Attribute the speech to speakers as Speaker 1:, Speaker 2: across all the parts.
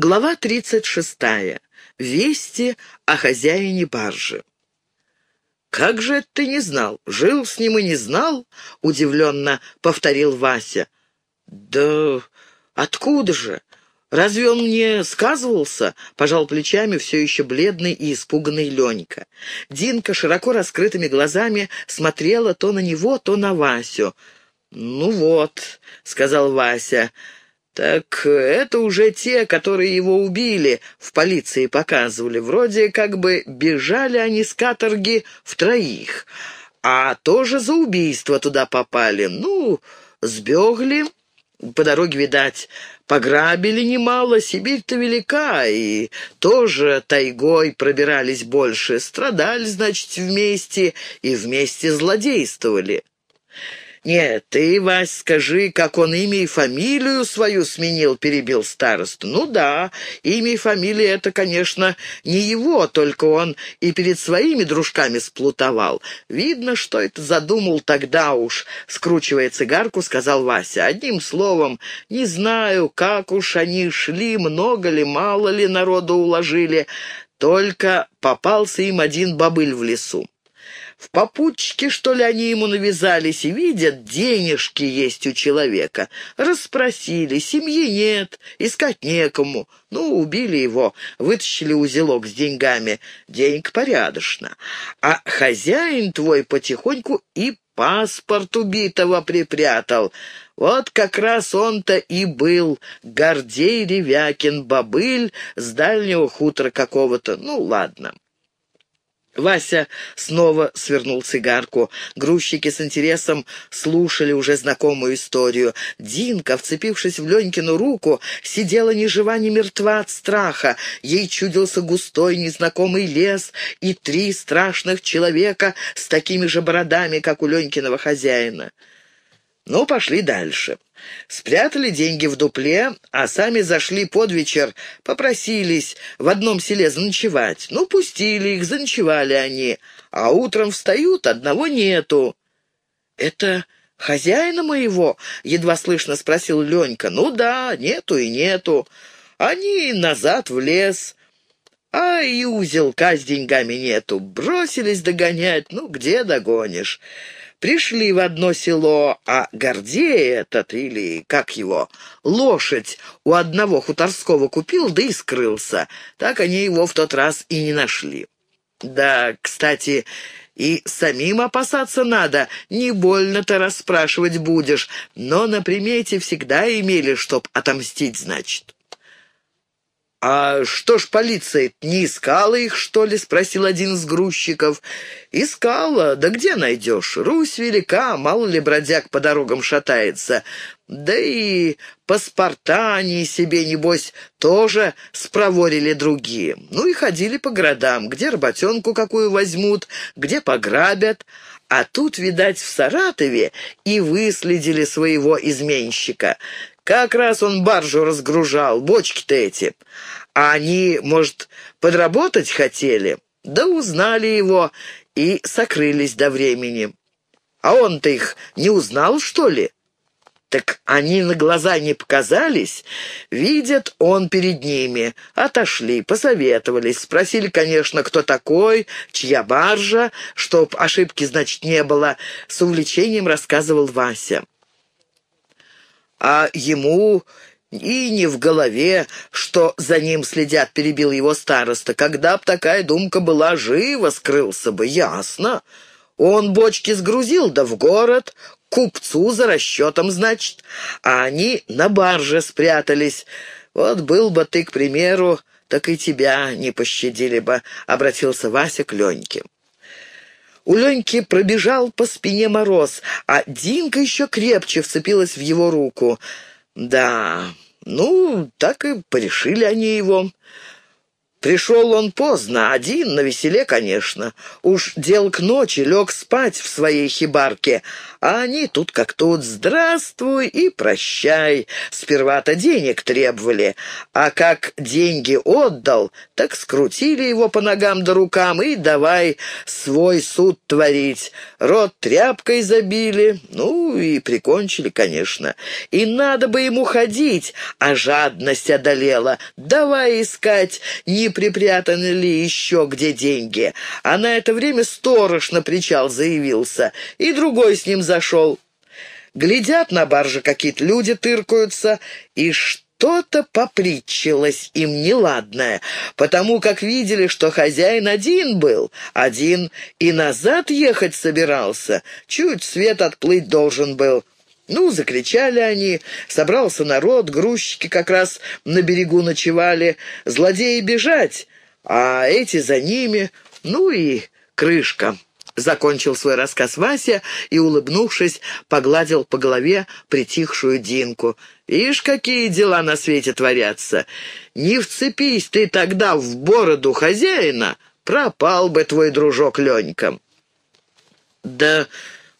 Speaker 1: Глава 36. Вести о хозяине баржи. «Как же ты не знал? Жил с ним и не знал?» — удивленно повторил Вася. «Да откуда же? Разве он мне сказывался?» — пожал плечами все еще бледный и испуганный Ленька. Динка широко раскрытыми глазами смотрела то на него, то на Васю. «Ну вот», — сказал Вася, — «Так это уже те, которые его убили, в полиции показывали. Вроде как бы бежали они с каторги в троих, а тоже за убийство туда попали. Ну, сбегли, по дороге, видать, пограбили немало, Сибирь-то велика, и тоже тайгой пробирались больше. Страдали, значит, вместе и вместе злодействовали». «Нет, ты, Вась, скажи, как он имя и фамилию свою сменил», — перебил староста. «Ну да, имя и фамилия — это, конечно, не его, только он и перед своими дружками сплутовал. Видно, что это задумал тогда уж», — скручивая цигарку, сказал Вася. «Одним словом, не знаю, как уж они шли, много ли, мало ли народу уложили, только попался им один бобыль в лесу. В попутчике, что ли, они ему навязались и видят, денежки есть у человека. Расспросили, семьи нет, искать некому. Ну, убили его, вытащили узелок с деньгами. Денег порядочно. А хозяин твой потихоньку и паспорт убитого припрятал. Вот как раз он-то и был, Гордей Ревякин, бобыль с дальнего хутора какого-то. Ну, ладно. Вася снова свернул цигарку. Грузчики с интересом слушали уже знакомую историю. Динка, вцепившись в Ленькину руку, сидела ни жива, ни мертва от страха. Ей чудился густой незнакомый лес и три страшных человека с такими же бородами, как у Ленькиного хозяина. Ну, пошли дальше. Спрятали деньги в дупле, а сами зашли под вечер, попросились в одном селе заночевать. Ну, пустили их, заночевали они, а утром встают, одного нету. «Это хозяина моего?» — едва слышно спросил Ленька. «Ну да, нету и нету. Они назад в лес». А и узелка с деньгами нету. Бросились догонять. Ну, где догонишь? Пришли в одно село, а Гордей этот, или как его, лошадь у одного хуторского купил, да и скрылся. Так они его в тот раз и не нашли. Да, кстати, и самим опасаться надо, не больно-то расспрашивать будешь, но на примете всегда имели, чтоб отомстить, значит. «А что ж полиция не искала их, что ли?» — спросил один из грузчиков. «Искала. Да где найдешь? Русь велика, мало ли бродяг по дорогам шатается. Да и паспорта они себе, небось, тоже спроворили другие. Ну и ходили по городам, где работенку какую возьмут, где пограбят. А тут, видать, в Саратове и выследили своего изменщика. Как раз он баржу разгружал, бочки-то эти. А они, может, подработать хотели? Да узнали его и сокрылись до времени. А он-то их не узнал, что ли? Так они на глаза не показались. Видят, он перед ними. Отошли, посоветовались. Спросили, конечно, кто такой, чья баржа, чтоб ошибки, значит, не было. С увлечением рассказывал Вася а ему и не в голове, что за ним следят, перебил его староста. Когда б такая думка была жива, скрылся бы, ясно. Он бочки сгрузил, да в город, купцу за расчетом, значит, а они на барже спрятались. Вот был бы ты, к примеру, так и тебя не пощадили бы, — обратился Вася к Леньке. У Леньки пробежал по спине мороз, а Динка еще крепче вцепилась в его руку. «Да, ну, так и порешили они его. Пришел он поздно, один, на веселе, конечно. Уж дел к ночи, лег спать в своей хибарке, а они тут как тут «здравствуй» и «прощай». Сперва-то денег требовали, а как деньги отдал, так скрутили его по ногам да рукам и давай свой суд творить. Рот тряпкой забили, ну и прикончили, конечно. И надо бы ему ходить, а жадность одолела. Давай искать, не припрятаны ли еще где деньги. А на это время сторож на причал заявился, и другой с ним зашел. Глядят на барже, какие-то люди тыркаются, и что-то попритчилось им неладное, потому как видели, что хозяин один был, один и назад ехать собирался, чуть свет отплыть должен был. Ну, закричали они, собрался народ, грузчики как раз на берегу ночевали, злодеи бежать, а эти за ними, ну и крышка. Закончил свой рассказ Вася и, улыбнувшись, погладил по голове притихшую Динку. «Ишь, какие дела на свете творятся! Не вцепись ты тогда в бороду хозяина, пропал бы твой дружок Ленька!» «Да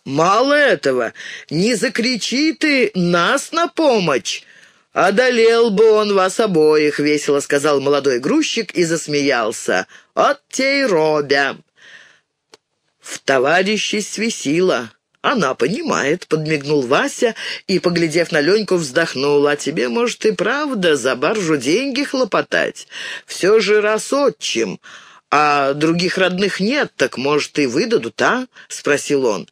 Speaker 1: мало этого! Не закричи ты нас на помощь!» «Одолел бы он вас обоих», — весело сказал молодой грузчик и засмеялся. «От тей робя!» «В товарищи свесила. Она понимает», — подмигнул Вася и, поглядев на Леньку, вздохнул. «А тебе, может, и правда за баржу деньги хлопотать? Все же раз отчим, а других родных нет, так, может, и выдадут, а?» — спросил он.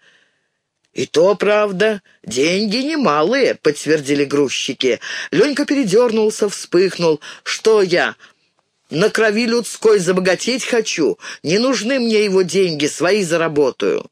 Speaker 1: «И то правда. Деньги немалые», — подтвердили грузчики. Ленька передернулся, вспыхнул. «Что я? На крови людской забогатеть хочу. Не нужны мне его деньги, свои заработаю».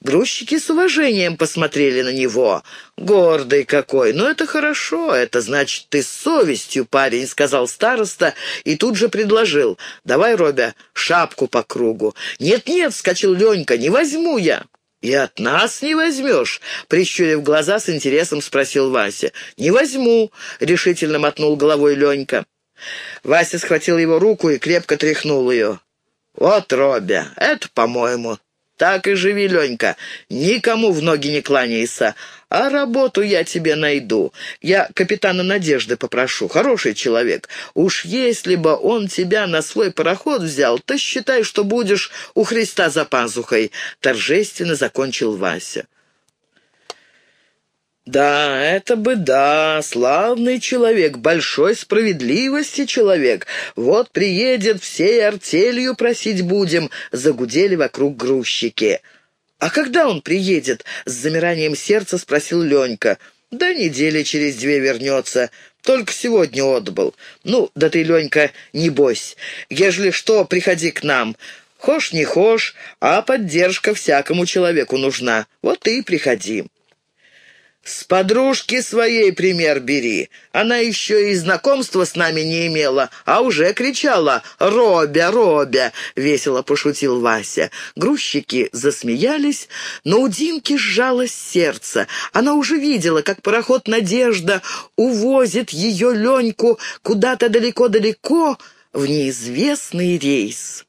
Speaker 1: Грузчики с уважением посмотрели на него. «Гордый какой! Ну, это хорошо, это значит, ты с совестью, парень», — сказал староста и тут же предложил. «Давай, Робя, шапку по кругу». «Нет-нет», — вскочил Ленька, — «не возьму я». «И от нас не возьмешь?» — прищурив глаза, с интересом спросил Вася. «Не возьму», — решительно мотнул головой Ленька. Вася схватил его руку и крепко тряхнул ее. «Вот, Робя, это, по-моему, так и живи, Ленька, никому в ноги не кланяйся, а работу я тебе найду. Я капитана Надежды попрошу, хороший человек. Уж если бы он тебя на свой пароход взял, то считай, что будешь у Христа за пазухой», — торжественно закончил Вася. «Да, это бы да, славный человек, большой справедливости человек. Вот приедет, всей артелью просить будем», — загудели вокруг грузчики. «А когда он приедет?» — с замиранием сердца спросил Ленька. «Да недели через две вернется. Только сегодня отбыл. Ну, да ты, Ленька, не бойся. Ежели что, приходи к нам. Хошь не хошь, а поддержка всякому человеку нужна. Вот ты и приходи». «С подружки своей пример бери. Она еще и знакомства с нами не имела, а уже кричала «Робя, Робя!» — весело пошутил Вася. Грузчики засмеялись, но у Динки сжалось сердце. Она уже видела, как пароход «Надежда» увозит ее Леньку куда-то далеко-далеко в неизвестный рейс.